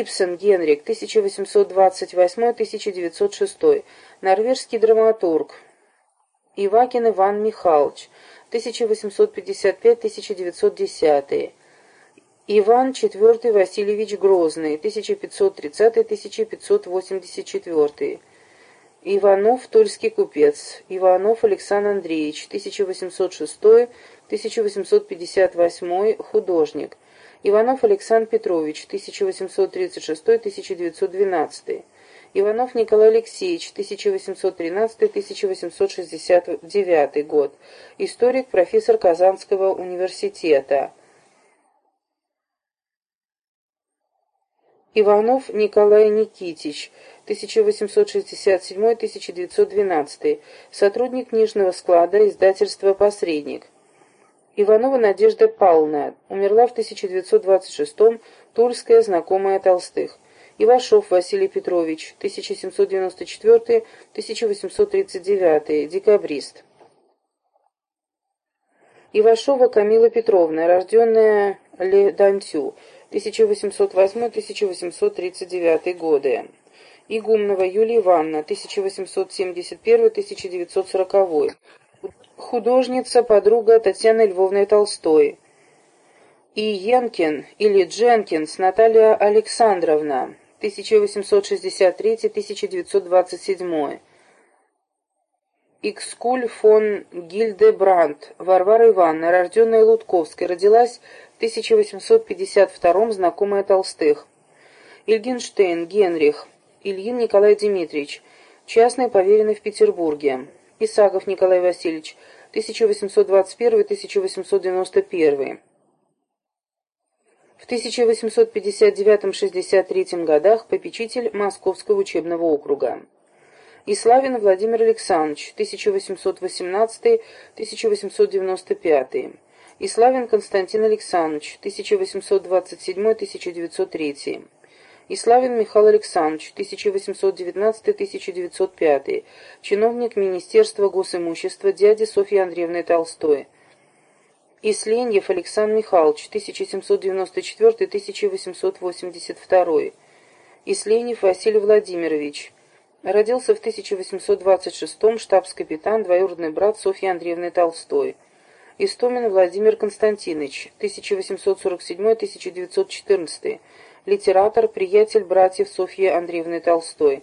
Ибсен Генрик, 1828-1906, норвежский драматург. Ивакин Иван Михайлович, 1855-1910. Иван IV Васильевич Грозный, 1530-1584. Иванов, тульский купец. Иванов Александр Андреевич, 1806-1858, художник. Иванов Александр Петрович, 1836-1912. Иванов Николай Алексеевич, 1813-1869 год. Историк, профессор Казанского университета. Иванов Николай Никитич, 1867-1912, сотрудник книжного склада, издательства «Посредник». Иванова Надежда Павловна, умерла в 1926-м, тульская, знакомая Толстых. Ивашов Василий Петрович, 1794-1839, декабрист. Ивашова Камила Петровна, рожденная Ледантю, 1808-1839 годы. Игумнова Юлия Ивановна, 1871-1940. Художница, подруга Татьяны Львовны Толстой. И Йенкин или Дженкинс Наталья Александровна, 1863-1927. Икскуль фон Гильдебрандт, Варвара Ивановна, рожденная Лутковской, родилась в 1852 знакомая Толстых. Ильгенштейн Генрих, Ильин Николай Дмитриевич, частный поверенный в Петербурге. Исаков Николай Васильевич, 1821-1891. В 1859-63 годах попечитель Московского учебного округа. Иславин Владимир Александрович, 1818-1895. Иславин Константин Александрович, 1827-1903. Иславин Михаил Александрович, 1819-1905, чиновник Министерства госимущества дяди Софьи Андреевны Толстой. Исленьев Александр Михайлович, 1794-1882. Исленьев Василий Владимирович. Родился в 1826-м, штабс-капитан, двоюродный брат Софьи Андреевны Толстой. Истомин Владимир Константинович, 1847-1914 литератор, приятель братьев Софьи Андреевны Толстой.